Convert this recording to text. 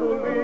to leave.